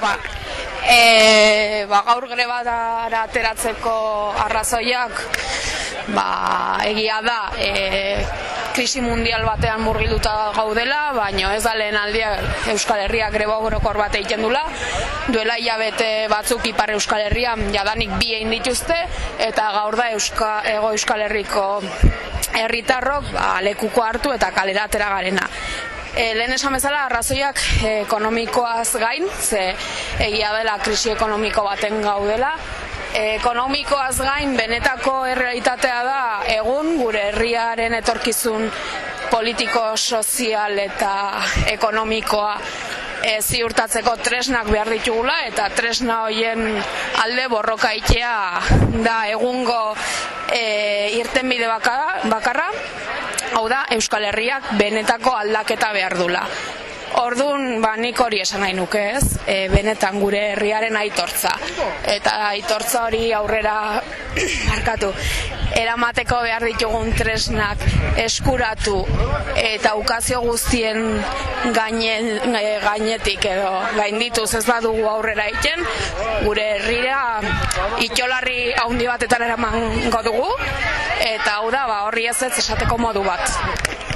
Ba, e, ba, gaur grebadara ateratzeko arrazoiak, ba, egia da, e, krisi mundial batean murgilduta gaudela, baino ez da lehen aldia Euskal Herria greba gorokor bat egiten dula. Duela hilabete batzuk ipar Euskal Herrian jadanik bi egin dituzte, eta gaur da Euska, ego Euskal Herriko herritarrok ba, lekuko hartu eta kalera atera garena. E, lehen esan bezala, arrazoiak ekonomikoaz gain, ze egia dela krisi ekonomiko baten gaudela, ekonomikoaz gain benetako errealitatea da egun gure herriaren etorkizun politiko, sozial eta ekonomikoa e, ziurtatzeko tresnak behar ditugula eta tresna hoien alde borroka itea da egungo e, irtenbide bakarra, bakarra hau da Euskal Herriak benetako aldaketa behar dula. Ordun ba nik hori esan nahi nuke, ez? E, benetan gure herriaren aitortza. Eta aitortza hori aurrera markatu. Eramateko behar ditugun tresnak eskuratu eta ukazio guztien gainen, e, gainetik edo gaindituz ez badugu aurrera egiten, gure herrira itxolarri handi batetan eramango dugu eta hau da ba horri ez ez esateko modu bat.